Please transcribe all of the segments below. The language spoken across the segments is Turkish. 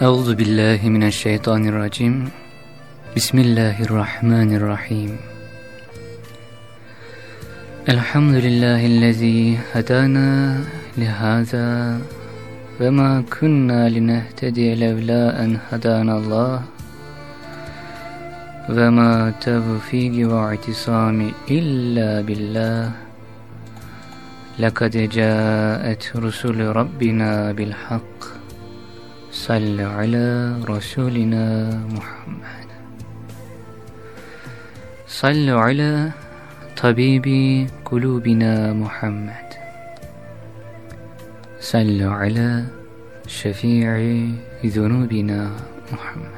Euzu billahi mineşşeytanirracim. Bismillahirrahmanirrahim. Elhamdülillahi'llezî hedana lihaza ve ma kunna linehtediye levla en hedanallah. Ve ma tevfiki ve itisami illa billah. Lekad caet rusulü rabbina bil. صل على رسولنا محمد. صل على طبيب قلوبنا محمد. صل على شفيع ذنوبنا محمد.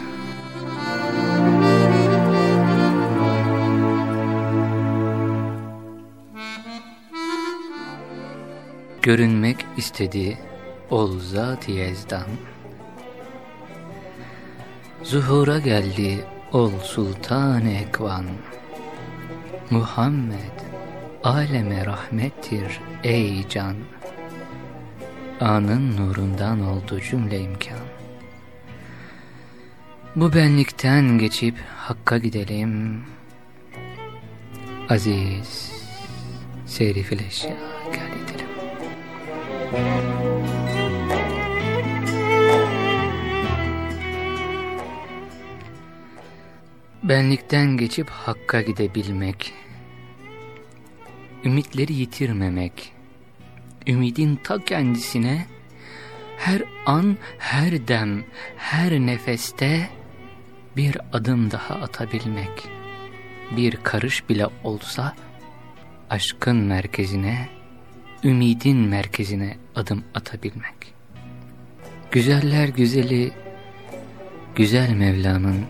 Görünmek istedi ol zat-ı yezdan. Zuhura geldi ol sultan ekvan. Muhammed aleme rahmettir ey can. Anın nurundan oldu cümle imkan. Bu benlikten geçip Hakk'a gidelim. Aziz, serifil eşya gel edelim. Benlikten geçip Hakk'a gidebilmek, ümitleri yitirmemek, ümidin ta kendisine her an, her dem, her nefeste bir adım daha atabilmek, bir karış bile olsa aşkın merkezine, ümidin merkezine adım atabilmek. Güzeller güzeli, güzel Mevlam'ın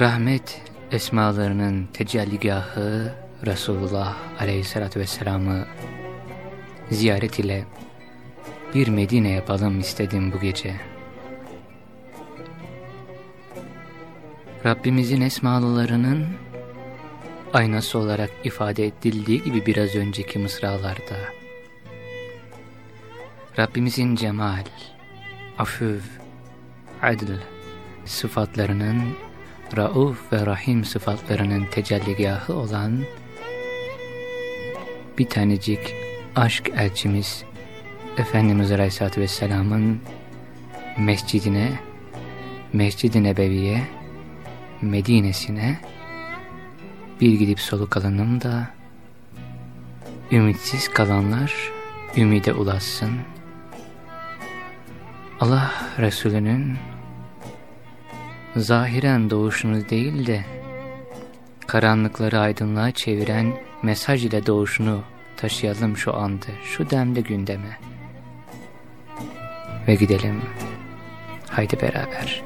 rahmet esmalarının tecelligahı Resulullah aleyhissalatü vesselam'ı ziyaret ile bir Medine yapalım istedim bu gece. Rabbimizin esmalılarının aynası olarak ifade edildiği gibi biraz önceki mısralarda. Rabbimizin cemal, afüv, adl sıfatlarının Rauf ve Rahim sıfatlarının tecelligahı olan bir tanecik aşk elçimiz Efendimiz Aleyhisselatü Vesselam'ın mescidine, Mescid-i Nebevi'ye, Medine'sine bir gidip soluk alalım da ümitsiz kalanlar ümide ulaşsın. Allah Resulü'nün zahiren doğuşunu değil de karanlıkları aydınlığa çeviren mesaj ile doğuşunu taşıyalım şu anda, şu demde gündeme. Ve gidelim. Haydi beraber.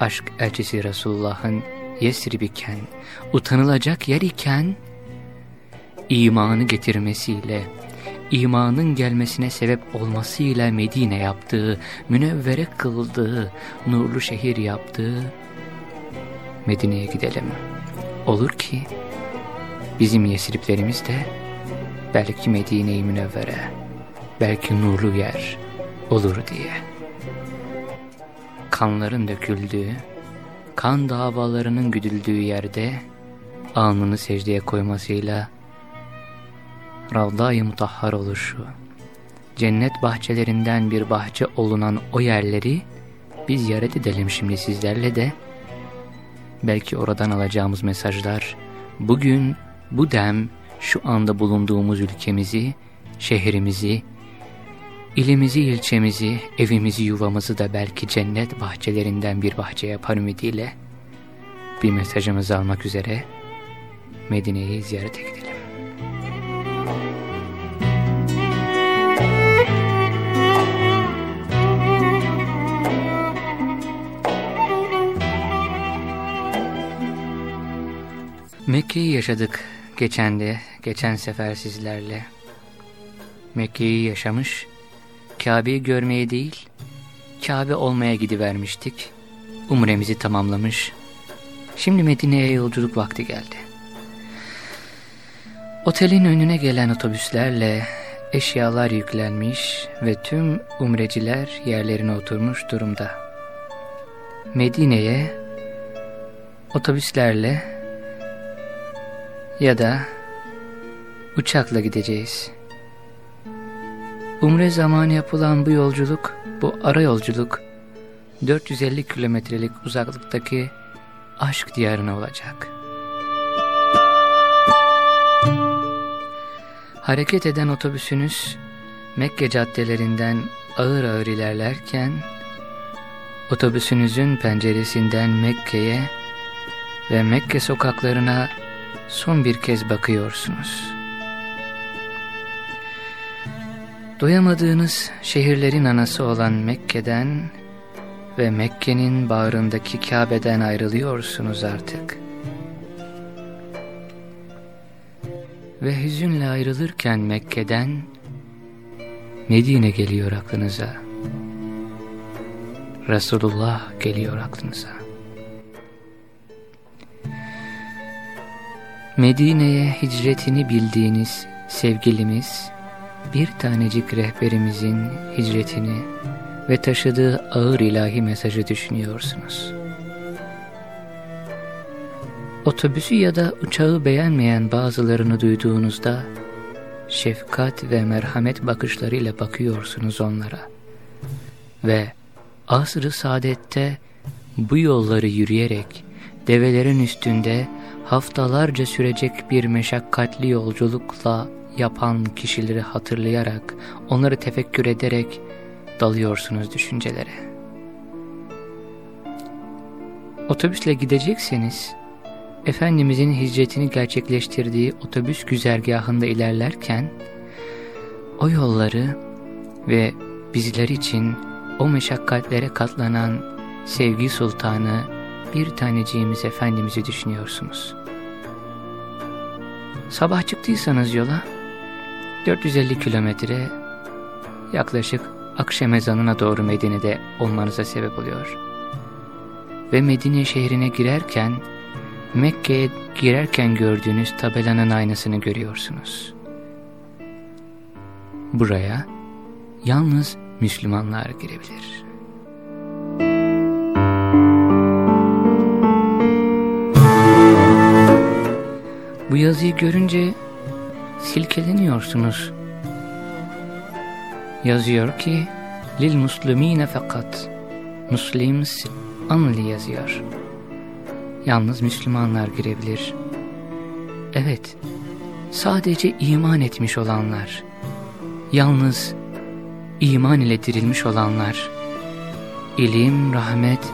Aşk elçisi Resulullah'ın Yesrib iken, utanılacak yer iken, imanı getirmesiyle, imanın gelmesine sebep olmasıyla Medine yaptığı, münevvere kıldığı, nurlu şehir yaptığı Medine'ye gidelim. Olur ki bizim Yesriblerimiz de belki Medine-i Münevvere, belki nurlu yer olur diye. Kanların döküldüğü, kan davalarının güdüldüğü yerde alnını secdeye koymasıyla Ravda-i Mutahhar oluşu, cennet bahçelerinden bir bahçe olunan o yerleri biz ziyaret edelim şimdi sizlerle de. Belki oradan alacağımız mesajlar bugün bu dem şu anda bulunduğumuz ülkemizi, şehrimizi, ilimizi, ilçemizi, evimizi, yuvamızı da belki cennet bahçelerinden bir bahçe yapar ümidiyle bir mesajımızı almak üzere Medine'yi ziyarete gidelim. Mekke'yi yaşadık geçen de, geçen sefer sizlerle. Mekke'yi yaşamış, Kabe'yi görmeye değil, Kabe olmaya gidivermiştik. Umremizi tamamlamış. Şimdi Medine'ye yolculuk vakti geldi. Otelin önüne gelen otobüslerle eşyalar yüklenmiş ve tüm umreciler yerlerine oturmuş durumda. Medine'ye otobüslerle ya da uçakla gideceğiz. Umre zamanı yapılan bu yolculuk, bu ara yolculuk 450 kilometrelik uzaklıktaki aşk diyarına olacak. Hareket eden otobüsünüz Mekke caddelerinden ağır ağır ilerlerken otobüsünüzün penceresinden Mekke'ye ve Mekke sokaklarına son bir kez bakıyorsunuz. Doyamadığınız şehirlerin anası olan Mekke'den ve Mekke'nin bağrındaki Kabe'den ayrılıyorsunuz artık. Ve hüzünle ayrılırken Mekke'den Medine geliyor aklınıza. Resulullah geliyor aklınıza. Medine'ye hicretini bildiğiniz sevgilimiz, bir tanecik rehberimizin hicretini ve taşıdığı ağır ilahi mesajı düşünüyorsunuz. Otobüsü ya da uçağı beğenmeyen bazılarını duyduğunuzda, şefkat ve merhamet bakışlarıyla bakıyorsunuz onlara. Ve asr-ı saadette bu yolları yürüyerek, develerin üstünde haftalarca sürecek bir meşakkatli yolculukla yapan kişileri hatırlayarak, onları tefekkür ederek dalıyorsunuz düşüncelere. Otobüsle gidecekseniz, Efendimizin hicretini gerçekleştirdiği otobüs güzergahında ilerlerken, o yolları ve bizler için o meşakkatlere katlanan sevgi sultanı bir taneciğimiz Efendimiz'i düşünüyorsunuz. Sabah çıktıysanız yola 450 kilometre yaklaşık akşam ezanına doğru Medine'de olmanıza sebep oluyor. Ve Medine şehrine girerken Mekke'ye girerken gördüğünüz tabelanın aynısını görüyorsunuz. Buraya yalnız Müslümanlar girebilir. Bu yazıyı görünce silkeleniyorsunuz. Yazıyor ki lil muslimine fakat Muslims only yazıyor. Yalnız Müslümanlar girebilir. Evet, sadece iman etmiş olanlar, yalnız iman ile dirilmiş olanlar, ilim, rahmet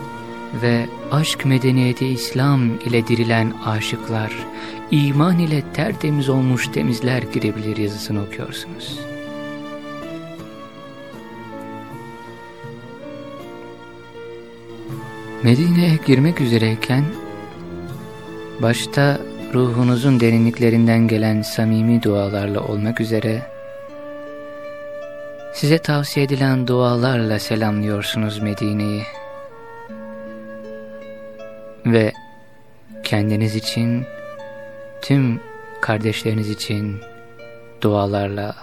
ve aşk medeniyeti İslam ile dirilen aşıklar, iman ile tertemiz olmuş temizler girebilir yazısını okuyorsunuz. Medine'ye girmek üzereyken, başta ruhunuzun derinliklerinden gelen samimi dualarla olmak üzere, size tavsiye edilen dualarla selamlıyorsunuz Medine'yi. Ve kendiniz için, tüm kardeşleriniz için dualarla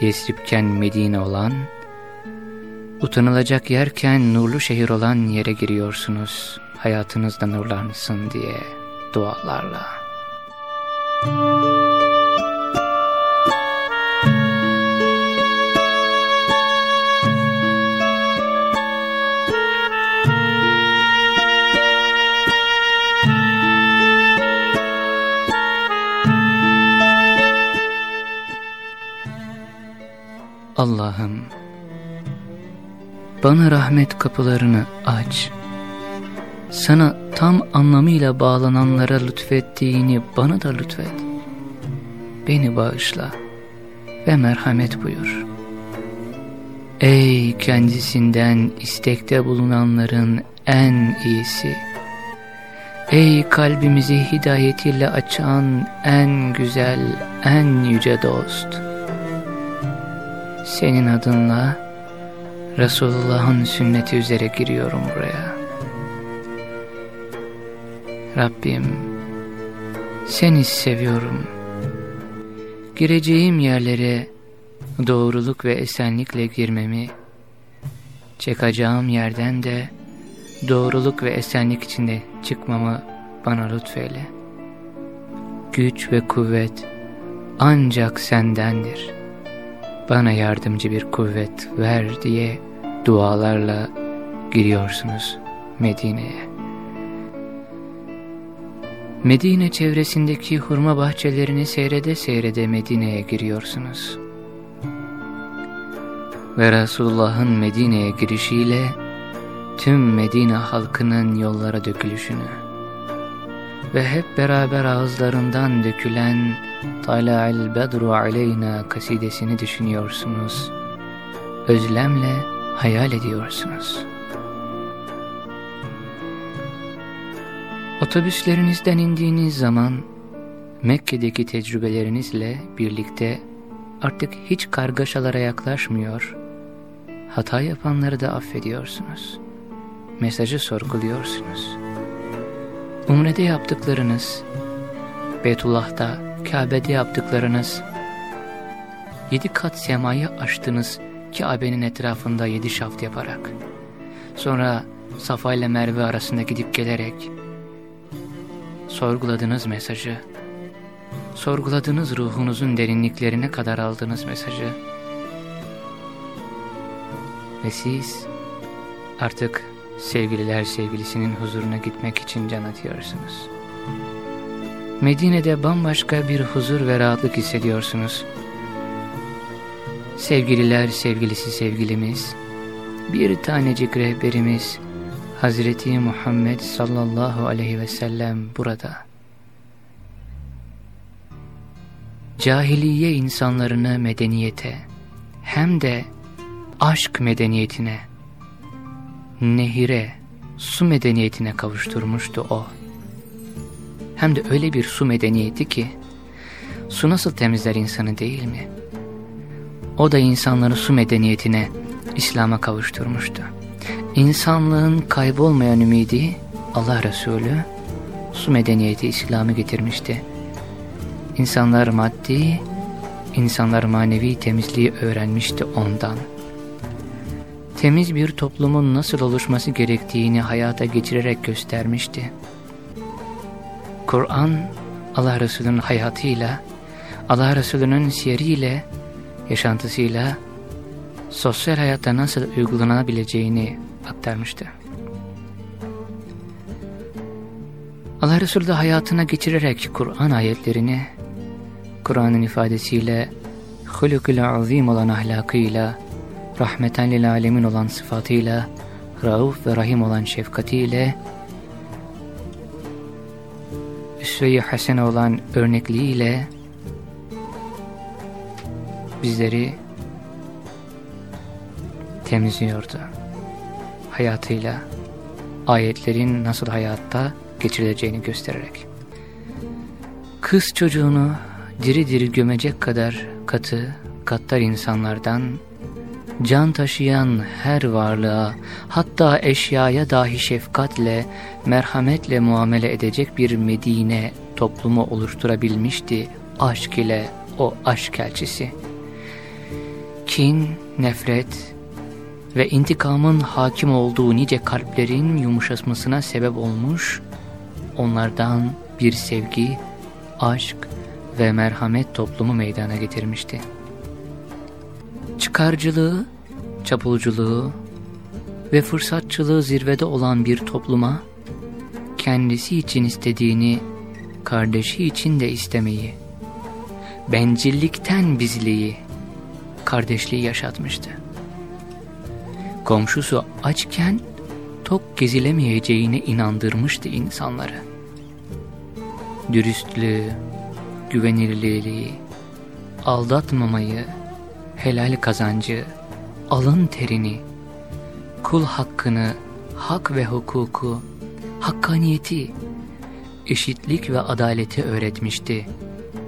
Yesribken Medine olan, utanılacak yerken nurlu şehir olan yere giriyorsunuz, hayatınızda nurlansın diye dualarla. Müzik Allah'ım bana rahmet kapılarını aç. sana tam anlamıyla bağlananlara lütfettiğini bana da lütfet. Beni bağışla ve merhamet buyur. Ey kendisinden istekte bulunanların en iyisi! Ey kalbimizi hidayetiyle açan en güzel, en yüce dost! Senin adınla Resulullah'ın sünneti üzere giriyorum buraya. Rabbim, seni seviyorum. Gireceğim yerlere doğruluk ve esenlikle girmemi, çıkacağım yerden de doğruluk ve esenlik içinde çıkmamı bana lütfeyle. Güç ve kuvvet ancak sendendir. Bana yardımcı bir kuvvet ver diye dualarla giriyorsunuz Medine'ye. Medine çevresindeki hurma bahçelerini seyrede seyrede Medine'ye giriyorsunuz. Ve Resulullah'ın Medine'ye girişiyle tüm Medine halkının yollara dökülüşünü ve hep beraber ağızlarından dökülen Tala'il bedru aleyna kasidesini düşünüyorsunuz. Özlemle hayal ediyorsunuz. Otobüslerinizden indiğiniz zaman Mekke'deki tecrübelerinizle birlikte artık hiç kargaşalara yaklaşmıyor, hata yapanları da affediyorsunuz. Mesajı sorguluyorsunuz. Umre'de yaptıklarınız, Beytullah'ta, Kabe'de yaptıklarınız, yedi kat semayı aştınız Kabe'nin etrafında yedi şaft yaparak. Sonra Safa ile Merve arasında gidip gelerek, sorguladığınız mesajı, sorguladığınız ruhunuzun derinliklerine kadar aldığınız mesajı ve siz artık sevgililer sevgilisinin huzuruna gitmek için can atıyorsunuz. Medine'de bambaşka bir huzur ve rahatlık hissediyorsunuz. Sevgililer sevgilisi sevgilimiz, bir tanecik rehberimiz, Hazreti Muhammed sallallahu aleyhi ve sellem burada. Cahiliye insanlarını medeniyete hem de aşk medeniyetine, nehire, su medeniyetine kavuşturmuştu o. Hem de öyle bir su medeniyeti ki, su nasıl temizler insanı değil mi? O da insanları su medeniyetine, İslam'a kavuşturmuştu. İnsanlığın kaybolmayan ümidi Allah Resulü su medeniyeti İslam'ı getirmişti. İnsanlar maddi, insanlar manevi temizliği öğrenmişti ondan. Temiz bir toplumun nasıl oluşması gerektiğini hayata geçirerek göstermişti. Kur'an Allah Resulü'nün hayatıyla, Allah Resulü'nün siyeriyle, yaşantısıyla sosyal hayatta nasıl uygulanabileceğini aktarmıştı. Allah Resulü de hayatına geçirerek Kur'an ayetlerini, Kur'an'ın ifadesiyle, hulukul azim olan ahlakıyla, rahmeten lil alemin olan sıfatıyla, rauf ve rahim olan şefkatiyle, üsve-i hasene olan örnekliğiyle, bizleri temizliyordu hayatıyla ayetlerin nasıl hayatta geçirileceğini göstererek. Kız çocuğunu diri diri gömecek kadar katı, kattar insanlardan, can taşıyan her varlığa, hatta eşyaya dahi şefkatle, merhametle muamele edecek bir Medine toplumu oluşturabilmişti aşk ile o aşk elçisi. Kin, nefret, ve intikamın hakim olduğu nice kalplerin yumuşasmasına sebep olmuş, onlardan bir sevgi, aşk ve merhamet toplumu meydana getirmişti. Çıkarcılığı, çapulculuğu ve fırsatçılığı zirvede olan bir topluma, kendisi için istediğini, kardeşi için de istemeyi, bencillikten bizliği, kardeşliği yaşatmıştı. Komşusu açken tok gezilemeyeceğine inandırmıştı insanları. Dürüstlüğü, güvenilirliği, aldatmamayı, helal kazancı, alın terini, kul hakkını, hak ve hukuku, hakkaniyeti, eşitlik ve adaleti öğretmişti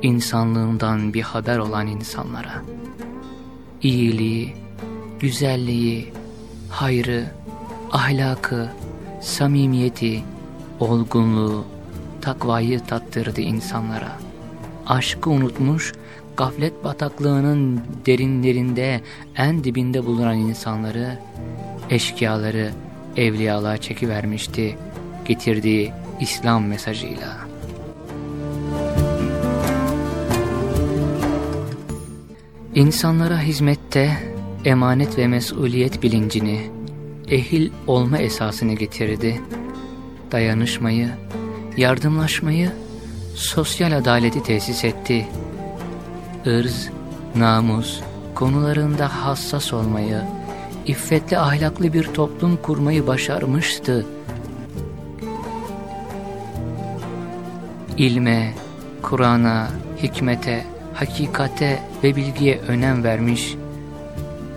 insanlığından bir haber olan insanlara. İyiliği, güzelliği, hayrı, ahlakı, samimiyeti, olgunluğu, takvayı tattırdı insanlara. Aşkı unutmuş, gaflet bataklığının derinlerinde, en dibinde bulunan insanları, eşkıyaları evliyalığa çekivermişti, getirdiği İslam mesajıyla. İnsanlara hizmette emanet ve mesuliyet bilincini, ehil olma esasını getirdi. Dayanışmayı, yardımlaşmayı, sosyal adaleti tesis etti. Irz, namus konularında hassas olmayı, iffetli ahlaklı bir toplum kurmayı başarmıştı. İlme, Kur'an'a, hikmete, hakikate ve bilgiye önem vermiş,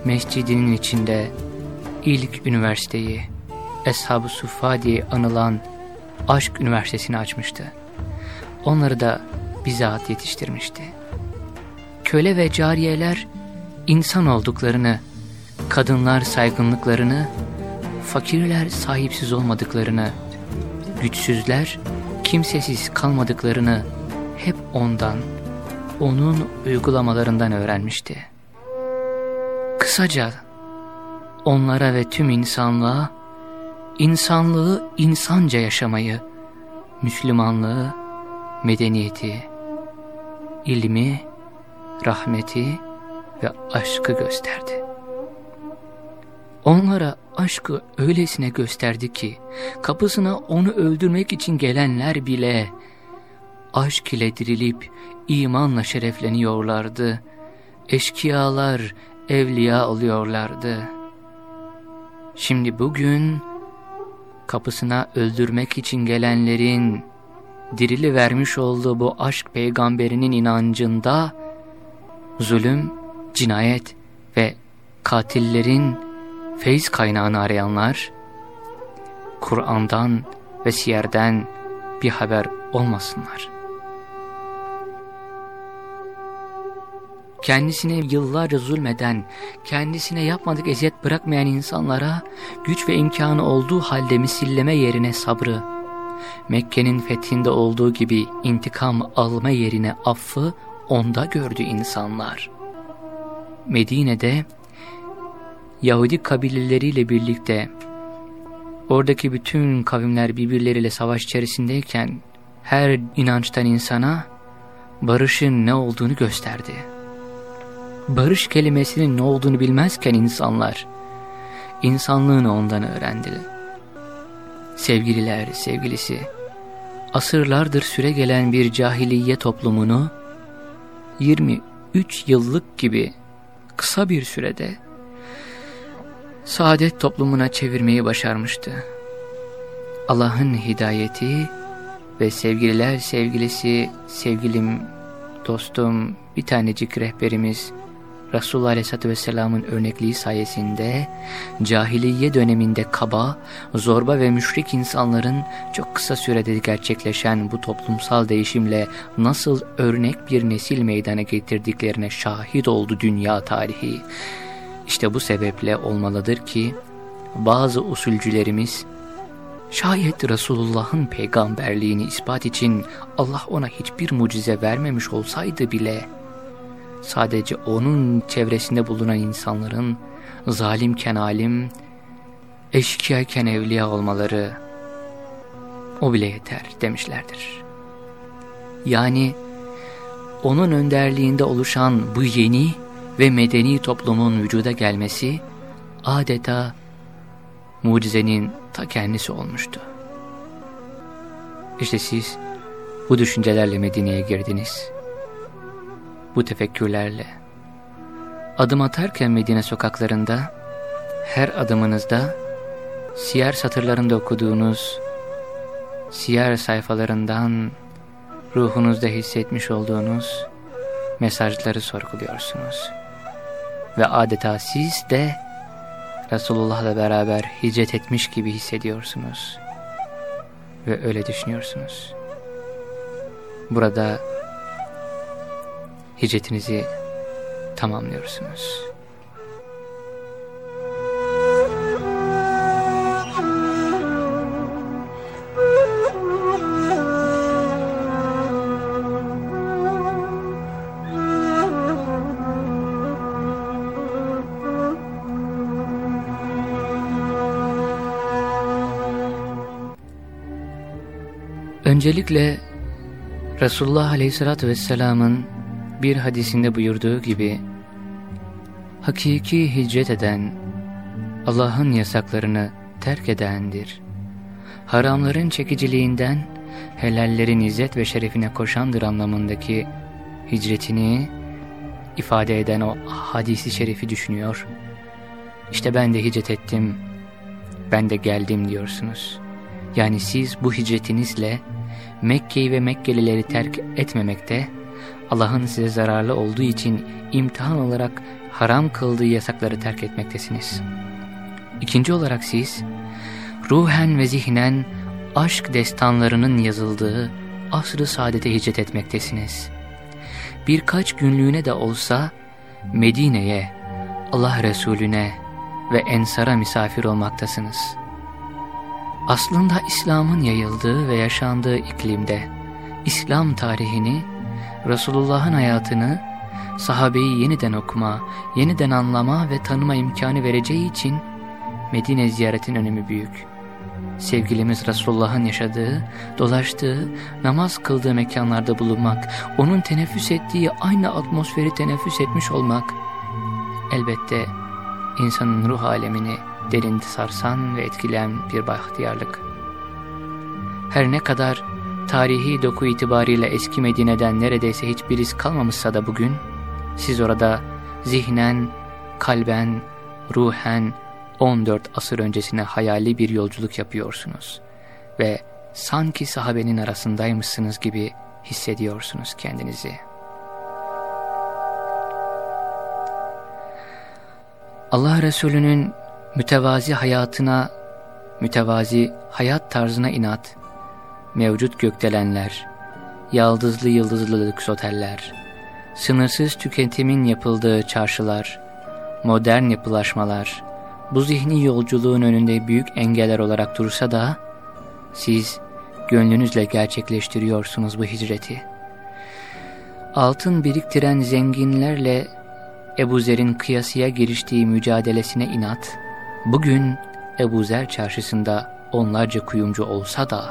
mescidinin içinde ilk üniversiteyi, Eshab-ı Suffa diye anılan Aşk Üniversitesi'ni açmıştı. Onları da bizzat yetiştirmişti. Köle ve cariyeler insan olduklarını, kadınlar saygınlıklarını, fakirler sahipsiz olmadıklarını, güçsüzler kimsesiz kalmadıklarını hep ondan, onun uygulamalarından öğrenmişti. Kısaca onlara ve tüm insanlığa insanlığı insanca yaşamayı, Müslümanlığı, medeniyeti, ilmi, rahmeti ve aşkı gösterdi. Onlara aşkı öylesine gösterdi ki, kapısına onu öldürmek için gelenler bile aşk ile dirilip imanla şerefleniyorlardı. Eşkıyalar evliya oluyorlardı. Şimdi bugün kapısına öldürmek için gelenlerin dirili vermiş olduğu bu aşk peygamberinin inancında zulüm, cinayet ve katillerin feyz kaynağını arayanlar Kur'an'dan ve siyerden bir haber olmasınlar. kendisine yıllarca zulmeden, kendisine yapmadık eziyet bırakmayan insanlara güç ve imkanı olduğu halde misilleme yerine sabrı, Mekke'nin fethinde olduğu gibi intikam alma yerine affı onda gördü insanlar. Medine'de Yahudi kabileleriyle birlikte oradaki bütün kavimler birbirleriyle savaş içerisindeyken her inançtan insana barışın ne olduğunu gösterdi barış kelimesinin ne olduğunu bilmezken insanlar, insanlığını ondan öğrendiler. Sevgililer, sevgilisi, asırlardır süre gelen bir cahiliye toplumunu, 23 yıllık gibi kısa bir sürede, saadet toplumuna çevirmeyi başarmıştı. Allah'ın hidayeti ve sevgililer sevgilisi, sevgilim, dostum, bir tanecik rehberimiz, Resulullah Aleyhisselatü Vesselam'ın örnekliği sayesinde cahiliye döneminde kaba, zorba ve müşrik insanların çok kısa sürede gerçekleşen bu toplumsal değişimle nasıl örnek bir nesil meydana getirdiklerine şahit oldu dünya tarihi. İşte bu sebeple olmalıdır ki bazı usulcülerimiz Şayet Resulullah'ın peygamberliğini ispat için Allah ona hiçbir mucize vermemiş olsaydı bile sadece onun çevresinde bulunan insanların zalimken alim, eşkıyayken evliya olmaları o bile yeter demişlerdir. Yani onun önderliğinde oluşan bu yeni ve medeni toplumun vücuda gelmesi adeta mucizenin ta kendisi olmuştu. İşte siz bu düşüncelerle Medine'ye girdiniz bu tefekkürlerle. Adım atarken Medine sokaklarında, her adımınızda siyer satırlarında okuduğunuz, siyer sayfalarından ruhunuzda hissetmiş olduğunuz mesajları sorguluyorsunuz. Ve adeta siz de Resulullah'la beraber hicret etmiş gibi hissediyorsunuz. Ve öyle düşünüyorsunuz. Burada hicretinizi tamamlıyorsunuz. Öncelikle Resulullah Aleyhisselatü Vesselam'ın bir hadisinde buyurduğu gibi hakiki hicret eden Allah'ın yasaklarını terk edendir. Haramların çekiciliğinden helallerin izzet ve şerefine koşandır anlamındaki hicretini ifade eden o hadisi şerifi düşünüyor. İşte ben de hicret ettim, ben de geldim diyorsunuz. Yani siz bu hicretinizle Mekke'yi ve Mekkelileri terk etmemekte, Allah'ın size zararlı olduğu için imtihan olarak haram kıldığı yasakları terk etmektesiniz. İkinci olarak siz, ruhen ve zihnen aşk destanlarının yazıldığı asrı saadete hicret etmektesiniz. Birkaç günlüğüne de olsa Medine'ye, Allah Resulüne ve Ensar'a misafir olmaktasınız.'' Aslında İslam'ın yayıldığı ve yaşandığı iklimde İslam tarihini, Resulullah'ın hayatını, sahabeyi yeniden okuma, yeniden anlama ve tanıma imkanı vereceği için Medine ziyaretin önemi büyük. Sevgilimiz Resulullah'ın yaşadığı, dolaştığı, namaz kıldığı mekanlarda bulunmak, onun teneffüs ettiği aynı atmosferi teneffüs etmiş olmak, elbette insanın ruh alemini derin sarsan ve etkileyen bir bahtiyarlık. Her ne kadar tarihi doku itibariyle eski Medine'den neredeyse hiçbir iz kalmamışsa da bugün, siz orada zihnen, kalben, ruhen 14 asır öncesine hayali bir yolculuk yapıyorsunuz ve sanki sahabenin arasındaymışsınız gibi hissediyorsunuz kendinizi. Allah Resulü'nün mütevazi hayatına, mütevazi hayat tarzına inat, mevcut gökdelenler, yaldızlı yıldızlı lüks oteller, sınırsız tüketimin yapıldığı çarşılar, modern yapılaşmalar, bu zihni yolculuğun önünde büyük engeller olarak dursa da, siz gönlünüzle gerçekleştiriyorsunuz bu hicreti. Altın biriktiren zenginlerle Ebu Zer'in kıyasıya giriştiği mücadelesine inat, Bugün Ebu Zer çarşısında onlarca kuyumcu olsa da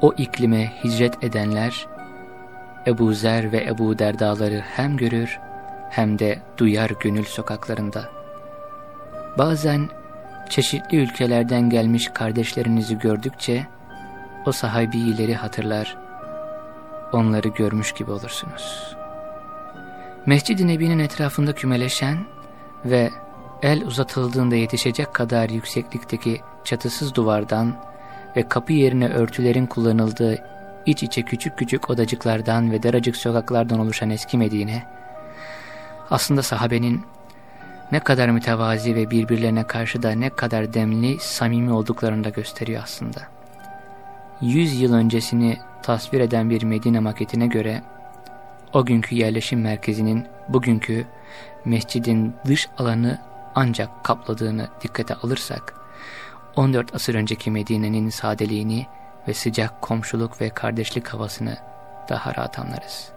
o iklime hicret edenler Ebu Zer ve Ebu Derdaları hem görür hem de duyar gönül sokaklarında. Bazen çeşitli ülkelerden gelmiş kardeşlerinizi gördükçe o sahabileri hatırlar, onları görmüş gibi olursunuz.'' Mescid-i Nebi'nin etrafında kümeleşen ve el uzatıldığında yetişecek kadar yükseklikteki çatısız duvardan ve kapı yerine örtülerin kullanıldığı iç içe küçük küçük odacıklardan ve daracık sokaklardan oluşan eski Medine, aslında sahabenin ne kadar mütevazi ve birbirlerine karşı da ne kadar demli, samimi olduklarını da gösteriyor aslında. Yüz yıl öncesini tasvir eden bir Medine maketine göre, o günkü yerleşim merkezinin bugünkü mescidin dış alanı ancak kapladığını dikkate alırsak, 14 asır önceki Medine'nin sadeliğini ve sıcak komşuluk ve kardeşlik havasını daha rahat anlarız.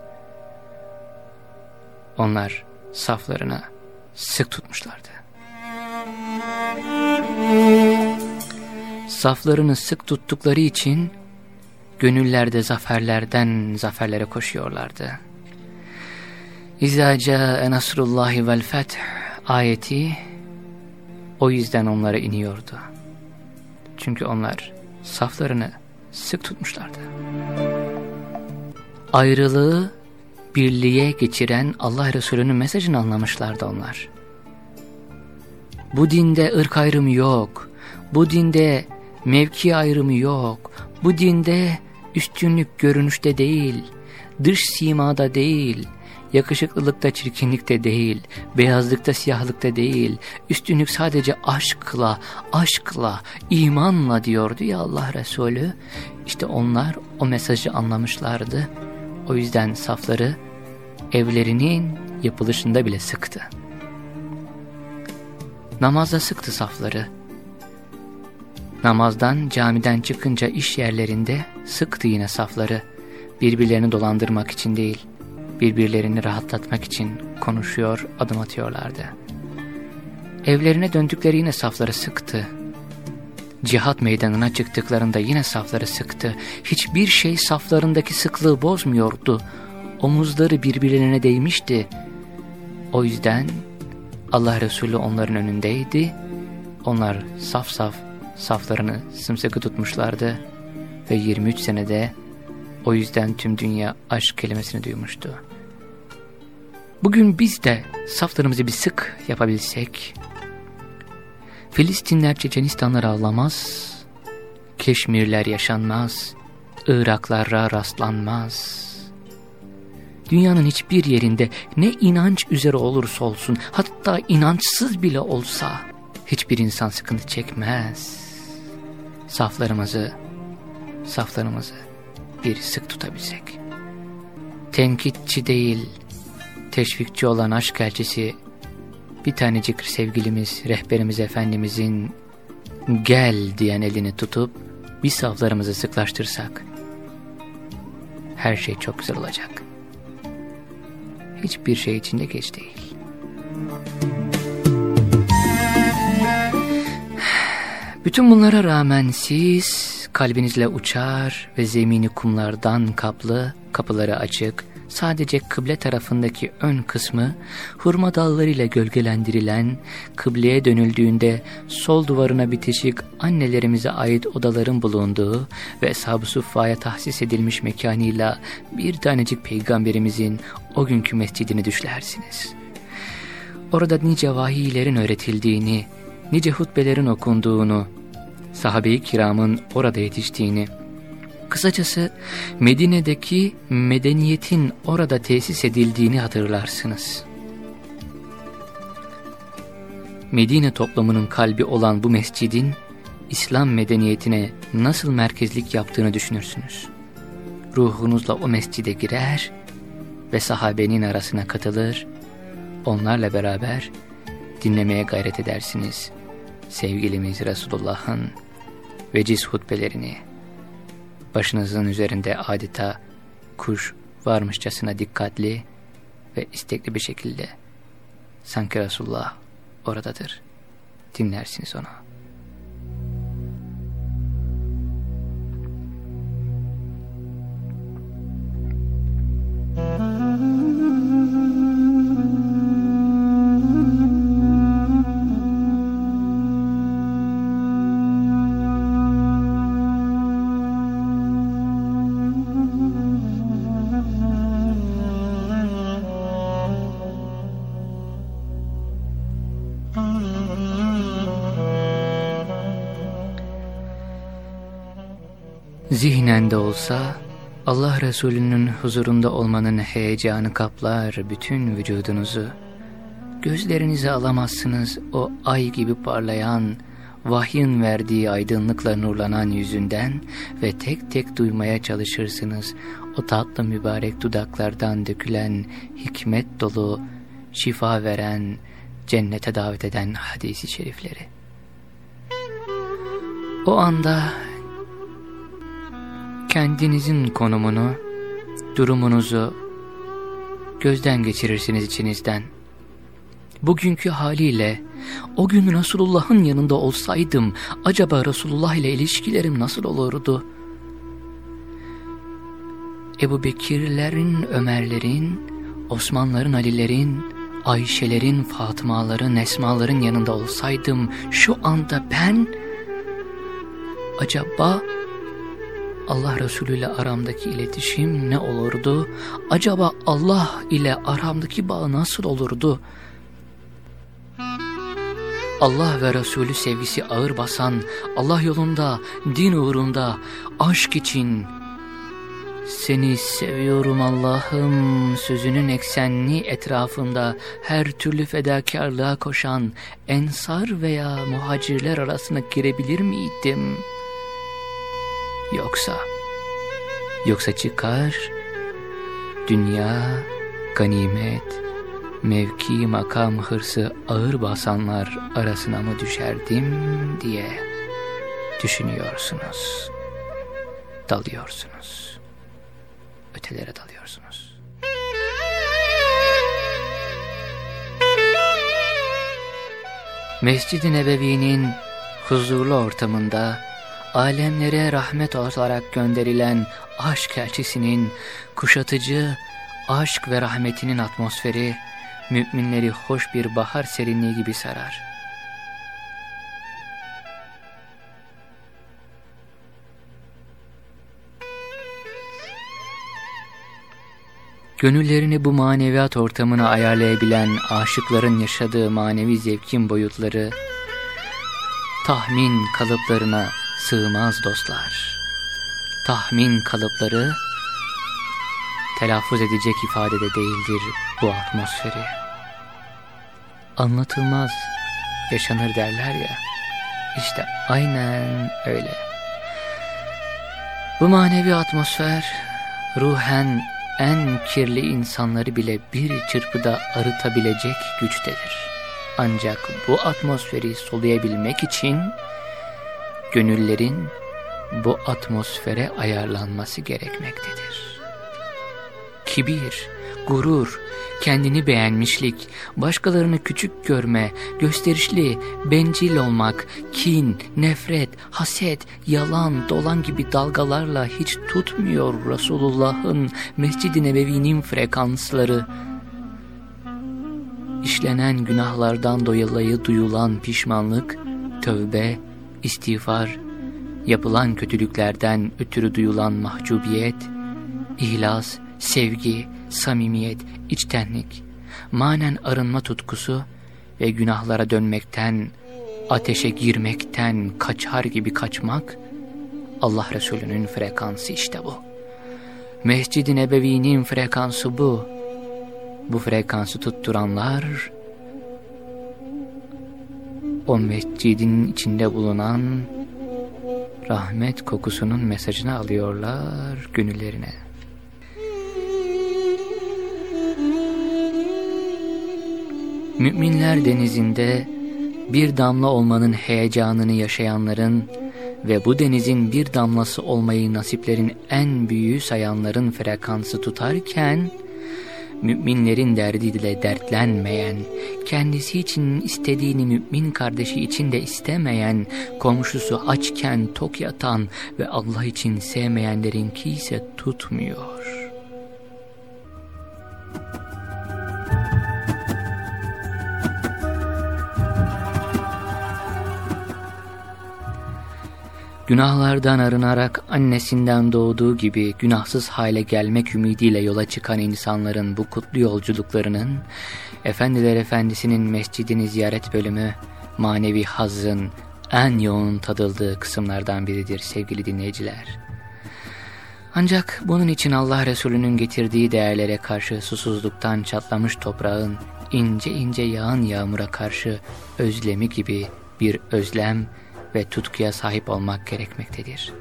Onlar saflarına sık tutmuşlardı. Saflarını sık tuttukları için gönüllerde zaferlerden zaferlere koşuyorlardı. İzâ câe nasrullahi vel feth ayeti o yüzden onlara iniyordu. Çünkü onlar saflarını sık tutmuşlardı. Ayrılığı birliğe geçiren Allah Resulü'nün mesajını anlamışlardı onlar. Bu dinde ırk ayrımı yok. Bu dinde mevki ayrımı yok. Bu dinde üstünlük görünüşte değil, dış simada değil, yakışıklılıkta çirkinlikte değil, beyazlıkta siyahlıkta değil, üstünlük sadece aşkla, aşkla, imanla diyordu ya Allah Resulü. İşte onlar o mesajı anlamışlardı. O yüzden safları evlerinin yapılışında bile sıktı. Namazda sıktı safları. Namazdan, camiden çıkınca iş yerlerinde sıktı yine safları. Birbirlerini dolandırmak için değil, birbirlerini rahatlatmak için konuşuyor, adım atıyorlardı. Evlerine döndükleri yine safları sıktı. Cihat meydanına çıktıklarında yine safları sıktı. Hiçbir şey saflarındaki sıklığı bozmuyordu. Omuzları birbirlerine değmişti. O yüzden Allah Resulü onların önündeydi. Onlar saf saf saflarını sımsıkı tutmuşlardı ve 23 senede o yüzden tüm dünya aşk kelimesini duymuştu. Bugün biz de saflarımızı bir sık yapabilsek, Filistinler Çeçenistanlar ağlamaz, Keşmirler yaşanmaz, Iraklara rastlanmaz. Dünyanın hiçbir yerinde ne inanç üzere olursa olsun, hatta inançsız bile olsa, hiçbir insan sıkıntı çekmez. Saflarımızı, saflarımızı bir sık tutabilsek. Tenkitçi değil, teşvikçi olan aşk elçisi, bir tanecik sevgilimiz, rehberimiz Efendimizin gel diyen elini tutup bir saflarımızı sıklaştırsak, her şey çok güzel olacak. Hiçbir şey içinde geç değil. Bütün bunlara rağmen siz kalbinizle uçar ve zemini kumlardan kaplı, kapıları açık, sadece kıble tarafındaki ön kısmı hurma dallarıyla gölgelendirilen, kıbleye dönüldüğünde sol duvarına bitişik annelerimize ait odaların bulunduğu ve Eshab-ı Suffa'ya tahsis edilmiş mekanıyla bir tanecik peygamberimizin o günkü mescidini düşlersiniz. Orada nice vahiyilerin öğretildiğini, nice hutbelerin okunduğunu, sahabe-i kiramın orada yetiştiğini, kısacası Medine'deki medeniyetin orada tesis edildiğini hatırlarsınız. Medine toplamının kalbi olan bu mescidin, İslam medeniyetine nasıl merkezlik yaptığını düşünürsünüz. Ruhunuzla o mescide girer ve sahabenin arasına katılır, onlarla beraber dinlemeye gayret edersiniz. Sevgilimiz Resulullah'ın veciz hutbelerini, başınızın üzerinde adeta kuş varmışçasına dikkatli ve istekli bir şekilde sanki Resulullah oradadır. Dinlersiniz onu. Zihnen de olsa Allah Resulü'nün huzurunda olmanın heyecanı kaplar bütün vücudunuzu. Gözlerinizi alamazsınız o ay gibi parlayan, vahyin verdiği aydınlıkla nurlanan yüzünden ve tek tek duymaya çalışırsınız o tatlı mübarek dudaklardan dökülen hikmet dolu, şifa veren, cennete davet eden hadisi şerifleri. O anda kendinizin konumunu, durumunuzu gözden geçirirsiniz içinizden. Bugünkü haliyle o gün Resulullah'ın yanında olsaydım acaba Resulullah ile ilişkilerim nasıl olurdu? Ebu Bekirlerin, Ömerlerin, Osmanların, Alilerin, Ayşelerin, Fatımaların, Esmaların yanında olsaydım şu anda ben acaba Allah Resulü ile aramdaki iletişim ne olurdu? Acaba Allah ile aramdaki bağ nasıl olurdu? Allah ve Resulü sevgisi ağır basan, Allah yolunda, din uğrunda, aşk için, seni seviyorum Allah'ım sözünün eksenli etrafında her türlü fedakarlığa koşan ensar veya muhacirler arasına girebilir miydim? Yoksa, yoksa çıkar, dünya, ganimet, mevki, makam, hırsı ağır basanlar arasına mı düşerdim diye düşünüyorsunuz, dalıyorsunuz ötelere dalıyorsunuz. Mescid-i Nebevi'nin huzurlu ortamında alemlere rahmet olarak gönderilen aşk elçisinin kuşatıcı aşk ve rahmetinin atmosferi müminleri hoş bir bahar serinliği gibi sarar. Gönüllerini bu maneviyat ortamına ayarlayabilen aşıkların yaşadığı manevi zevkin boyutları, tahmin kalıplarına sığmaz dostlar. Tahmin kalıpları, telaffuz edecek ifadede değildir bu atmosferi. Anlatılmaz, yaşanır derler ya, işte aynen öyle. Bu manevi atmosfer, ruhen en kirli insanları bile bir çırpıda arıtabilecek güçtedir. Ancak bu atmosferi soluyabilmek için gönüllerin bu atmosfere ayarlanması gerekmektedir. Kibir, gurur, kendini beğenmişlik, başkalarını küçük görme, gösterişli, bencil olmak, kin, nefret, haset, yalan, dolan gibi dalgalarla hiç tutmuyor Resulullah'ın Mescid-i Nebevi'nin frekansları. İşlenen günahlardan dolayı duyulan pişmanlık, tövbe, istiğfar, yapılan kötülüklerden ötürü duyulan mahcubiyet, ihlas, sevgi, samimiyet, içtenlik, manen arınma tutkusu ve günahlara dönmekten, ateşe girmekten kaçar gibi kaçmak, Allah Resulü'nün frekansı işte bu. Mescid-i Nebevi'nin frekansı bu. Bu frekansı tutturanlar, o mescidin içinde bulunan rahmet kokusunun mesajını alıyorlar gönüllerine. Müminler denizinde bir damla olmanın heyecanını yaşayanların ve bu denizin bir damlası olmayı nasiplerin en büyüğü sayanların frekansı tutarken, müminlerin derdiyle dertlenmeyen, kendisi için istediğini mümin kardeşi için de istemeyen, komşusu açken tok yatan ve Allah için sevmeyenlerinki ise tutmuyor. Günahlardan arınarak annesinden doğduğu gibi günahsız hale gelmek ümidiyle yola çıkan insanların bu kutlu yolculuklarının, Efendiler Efendisi'nin mescidini ziyaret bölümü, manevi hazzın en yoğun tadıldığı kısımlardan biridir sevgili dinleyiciler. Ancak bunun için Allah Resulü'nün getirdiği değerlere karşı susuzluktan çatlamış toprağın ince ince yağan yağmura karşı özlemi gibi bir özlem ve tutkuya sahip olmak gerekmektedir.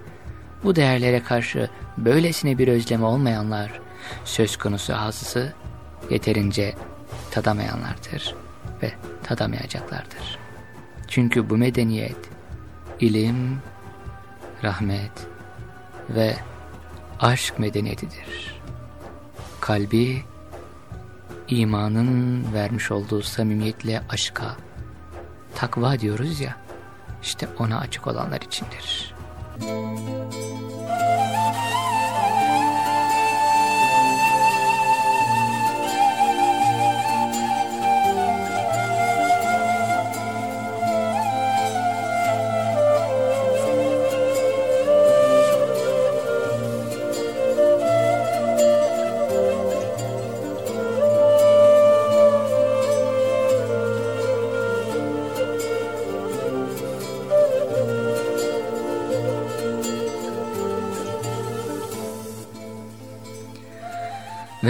Bu değerlere karşı böylesine bir özlemi olmayanlar, söz konusu hazısı yeterince tadamayanlardır ve tadamayacaklardır. Çünkü bu medeniyet, ilim, rahmet ve aşk medeniyetidir. Kalbi, imanın vermiş olduğu samimiyetle aşka, takva diyoruz ya, işte ona açık olanlar içindir.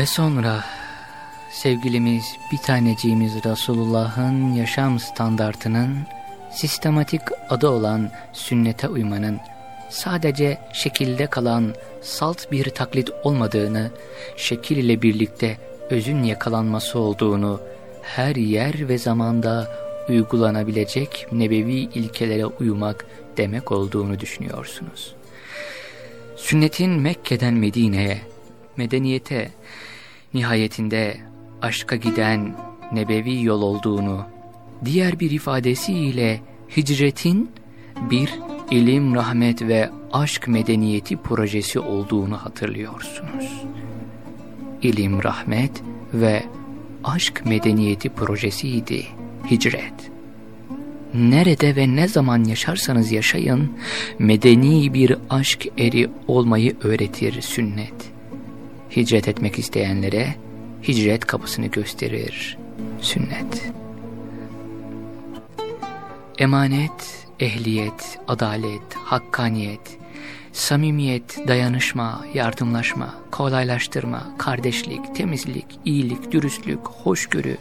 Ve sonra sevgilimiz bir taneciğimiz Resulullah'ın yaşam standartının sistematik adı olan sünnete uymanın sadece şekilde kalan salt bir taklit olmadığını, şekil ile birlikte özün yakalanması olduğunu, her yer ve zamanda uygulanabilecek nebevi ilkelere uymak demek olduğunu düşünüyorsunuz. Sünnetin Mekke'den Medine'ye, medeniyete, nihayetinde aşka giden nebevi yol olduğunu, diğer bir ifadesiyle hicretin bir ilim, rahmet ve aşk medeniyeti projesi olduğunu hatırlıyorsunuz. İlim, rahmet ve aşk medeniyeti projesiydi hicret. Nerede ve ne zaman yaşarsanız yaşayın, medeni bir aşk eri olmayı öğretir sünnet. Hicret etmek isteyenlere hicret kapısını gösterir sünnet. Emanet, ehliyet, adalet, hakkaniyet, samimiyet, dayanışma, yardımlaşma, kolaylaştırma, kardeşlik, temizlik, iyilik, dürüstlük, hoşgörü,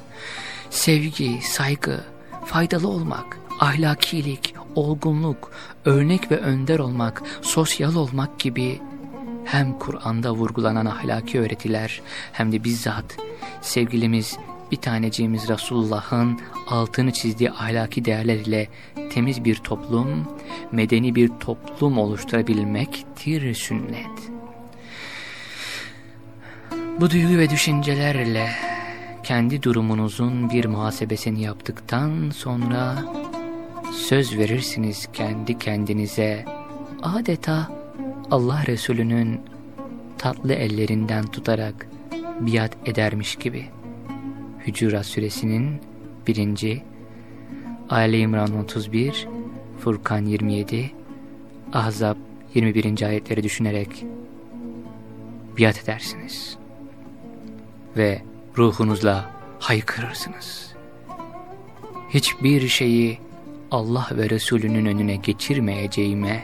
sevgi, saygı, faydalı olmak, ahlakilik, olgunluk, örnek ve önder olmak, sosyal olmak gibi hem Kur'an'da vurgulanan ahlaki öğretiler hem de bizzat sevgilimiz bir taneciğimiz Resulullah'ın altını çizdiği ahlaki değerler ile temiz bir toplum, medeni bir toplum oluşturabilmektir sünnet. Bu duygu ve düşüncelerle kendi durumunuzun bir muhasebesini yaptıktan sonra söz verirsiniz kendi kendinize adeta Allah Resulü'nün tatlı ellerinden tutarak biat edermiş gibi. Hücurat suresinin 1. Ali İmran 31, Furkan 27, Ahzab 21. ayetleri düşünerek biat edersiniz. Ve ruhunuzla haykırırsınız. Hiçbir şeyi Allah ve Resulünün önüne geçirmeyeceğime,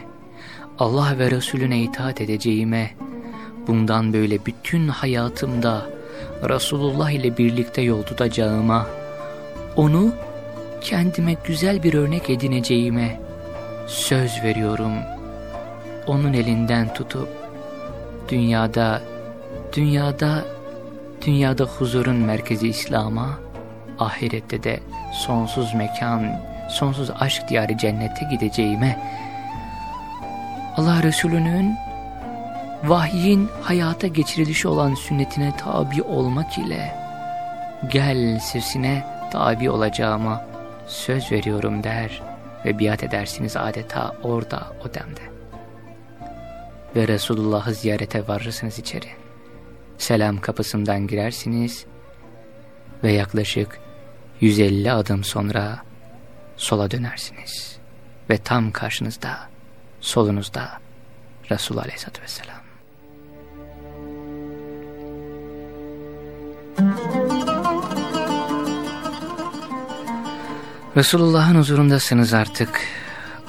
Allah ve Resulüne itaat edeceğime, bundan böyle bütün hayatımda Resulullah ile birlikte yol tutacağıma, onu kendime güzel bir örnek edineceğime söz veriyorum. Onun elinden tutup dünyada, dünyada, dünyada huzurun merkezi İslam'a, ahirette de sonsuz mekan, sonsuz aşk diyarı cennete gideceğime, Allah Resulü'nün vahyin hayata geçirilişi olan sünnetine tabi olmak ile gel sesine tabi olacağıma söz veriyorum der ve biat edersiniz adeta orada o demde. Ve Resulullah'ı ziyarete varırsınız içeri. Selam kapısından girersiniz ve yaklaşık 150 adım sonra sola dönersiniz. Ve tam karşınızda, solunuzda Resulullah Aleyhisselatü Vesselam. Resulullah'ın huzurundasınız artık.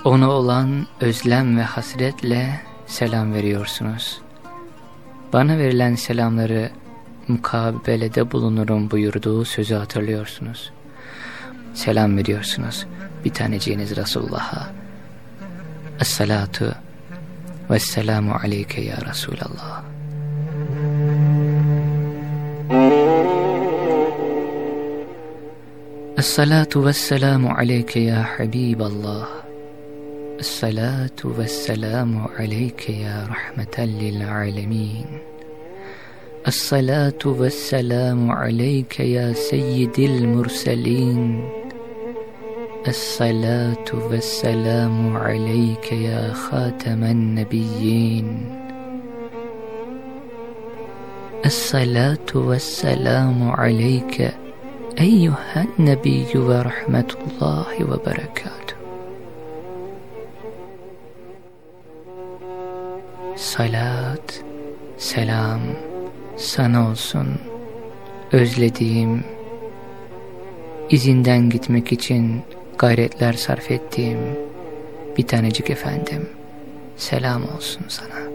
Ona olan özlem ve hasretle selam veriyorsunuz. Bana verilen selamları mukabelede bulunurum buyurduğu sözü hatırlıyorsunuz. Selam veriyorsunuz bir taneciğiniz Resulullah'a. Esselatu vesselamu aleyke ya Resulallah. الصلاة والسلام عليك يا حبيب الله. الصلاة والسلام عليك يا رحمة للعالمين. الصلاة والسلام عليك يا سيد المرسلين. الصلاة والسلام عليك يا خاتم النبيين الصلاة والسلام عليك أيها النبي ورحمة الله وبركاته Salat, selam sana olsun. Özlediğim, izinden gitmek için gayretler sarf ettiğim bir tanecik efendim selam olsun sana.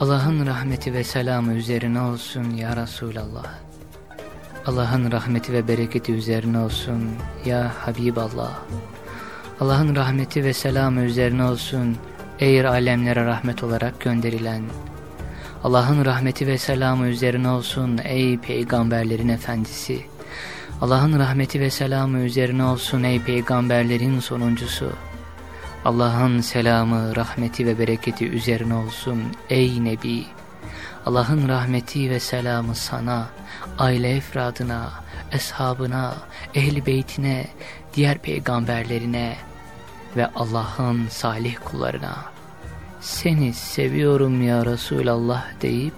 Allah'ın rahmeti ve selamı üzerine olsun ya Resulallah. Allah'ın rahmeti ve bereketi üzerine olsun ya Habiballah. Allah'ın rahmeti ve selamı üzerine olsun ey alemlere rahmet olarak gönderilen. Allah'ın rahmeti ve selamı üzerine olsun ey peygamberlerin efendisi. Allah'ın rahmeti ve selamı üzerine olsun ey peygamberlerin sonuncusu. Allah'ın selamı, rahmeti ve bereketi üzerine olsun ey Nebi. Allah'ın rahmeti ve selamı sana, aile efradına, eshabına, ehli beytine, diğer peygamberlerine ve Allah'ın salih kullarına. Seni seviyorum ya Resulallah deyip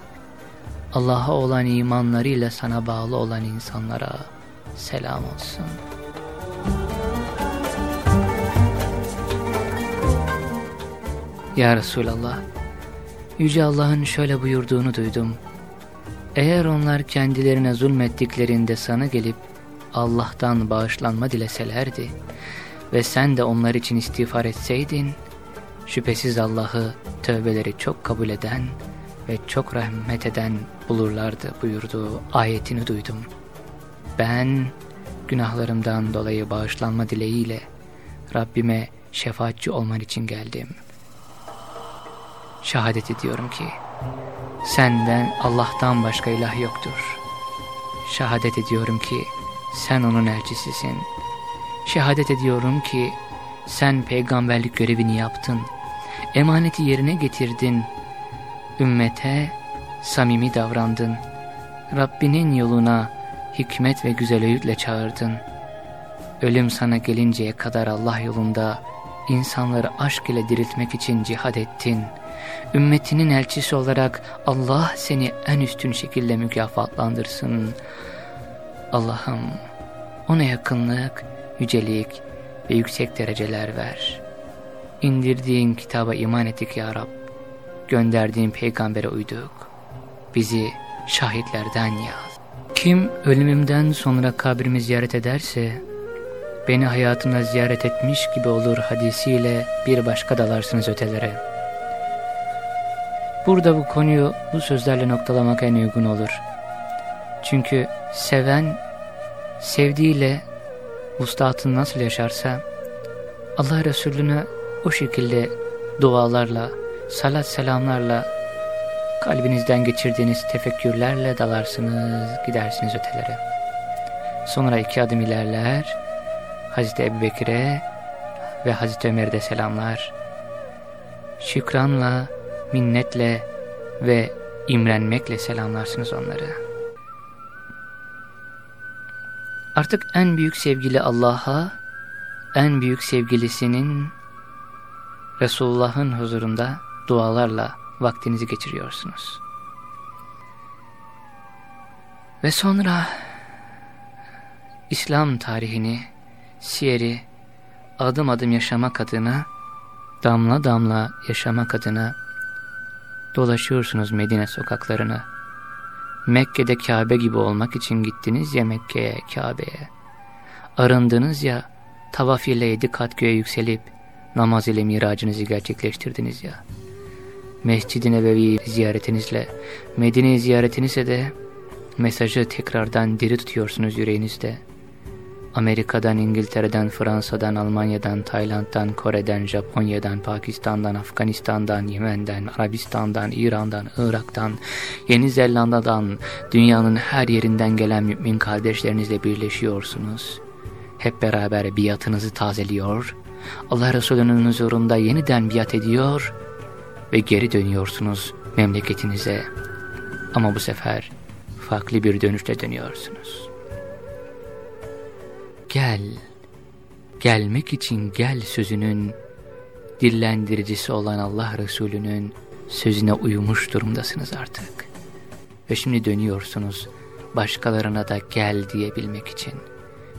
Allah'a olan imanlarıyla sana bağlı olan insanlara selam olsun. Ya Resulallah, Yüce Allah'ın şöyle buyurduğunu duydum. Eğer onlar kendilerine zulmettiklerinde sana gelip Allah'tan bağışlanma dileselerdi ve sen de onlar için istiğfar etseydin, şüphesiz Allah'ı tövbeleri çok kabul eden ve çok rahmet eden bulurlardı buyurduğu ayetini duydum. Ben günahlarımdan dolayı bağışlanma dileğiyle Rabbime şefaatçi olman için geldim.'' Şehadet ediyorum ki senden Allah'tan başka ilah yoktur. Şehadet ediyorum ki sen onun elçisisin. Şehadet ediyorum ki sen peygamberlik görevini yaptın. Emaneti yerine getirdin. Ümmete samimi davrandın. Rabbinin yoluna hikmet ve güzel öğütle çağırdın. Ölüm sana gelinceye kadar Allah yolunda insanları aşk ile diriltmek için cihad ettin.'' ümmetinin elçisi olarak Allah seni en üstün şekilde mükafatlandırsın. Allah'ım ona yakınlık, yücelik ve yüksek dereceler ver. İndirdiğin kitaba iman ettik ya Rab. Gönderdiğin peygambere uyduk. Bizi şahitlerden yaz. Kim ölümümden sonra kabrimi ziyaret ederse, beni hayatımda ziyaret etmiş gibi olur hadisiyle bir başka dalarsınız ötelere.'' Burada bu konuyu bu sözlerle noktalamak en uygun olur. Çünkü seven, sevdiğiyle vustatını nasıl yaşarsa, Allah Resulüne o şekilde dualarla, salat selamlarla, kalbinizden geçirdiğiniz tefekkürlerle dalarsınız, gidersiniz ötelere. Sonra iki adım ilerler, Hazreti Ebu Bekir'e ve Hazreti Ömer'e de selamlar. Şükranla, minnetle ve imrenmekle selamlarsınız onları. Artık en büyük sevgili Allah'a, en büyük sevgilisinin Resulullah'ın huzurunda dualarla vaktinizi geçiriyorsunuz. Ve sonra İslam tarihini, siyeri adım adım yaşamak adına, damla damla yaşamak adına dolaşıyorsunuz Medine sokaklarına. Mekke'de Kabe gibi olmak için gittiniz ya Mekke'ye, Kabe'ye. Arındınız ya tavaf ile yedi kat göğe yükselip namaz ile miracınızı gerçekleştirdiniz ya. Mescid-i Nebevi ziyaretinizle, Medine ziyaretinizle de mesajı tekrardan diri tutuyorsunuz yüreğinizde. Amerika'dan, İngiltere'den, Fransa'dan, Almanya'dan, Tayland'dan, Kore'den, Japonya'dan, Pakistan'dan, Afganistan'dan, Yemen'den, Arabistan'dan, İran'dan, Irak'tan, Yeni Zelanda'dan, dünyanın her yerinden gelen mümin kardeşlerinizle birleşiyorsunuz. Hep beraber biatınızı tazeliyor, Allah Resulü'nün huzurunda yeniden biat ediyor ve geri dönüyorsunuz memleketinize. Ama bu sefer farklı bir dönüşle dönüyorsunuz. Gel, gelmek için gel sözünün dillendiricisi olan Allah Resulü'nün sözüne uyumuş durumdasınız artık. Ve şimdi dönüyorsunuz başkalarına da gel diyebilmek için.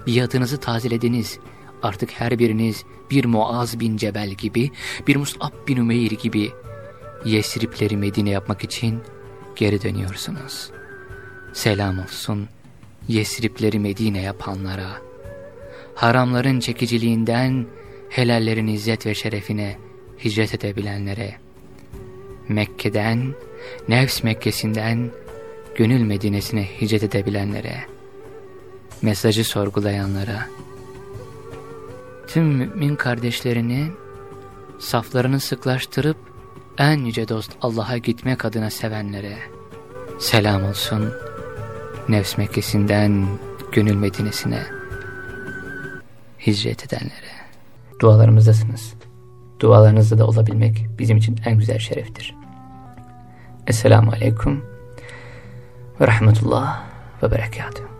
Biatınızı tazelediniz. Artık her biriniz bir Muaz bin Cebel gibi, bir Mus'ab bin Ümeyr gibi Yesripleri Medine yapmak için geri dönüyorsunuz. Selam olsun Yesripleri Medine yapanlara haramların çekiciliğinden helallerin izzet ve şerefine hicret edebilenlere, Mekke'den, nefs Mekke'sinden, gönül Medine'sine hicret edebilenlere, mesajı sorgulayanlara, tüm mümin kardeşlerini saflarını sıklaştırıp en yüce dost Allah'a gitmek adına sevenlere selam olsun. Nefs Mekkesi'nden gönül Medine'sine hicret edenlere. Dualarımızdasınız. Dualarınızda da olabilmek bizim için en güzel şereftir. Esselamu Aleyküm ve Rahmetullah ve Berekatuhu.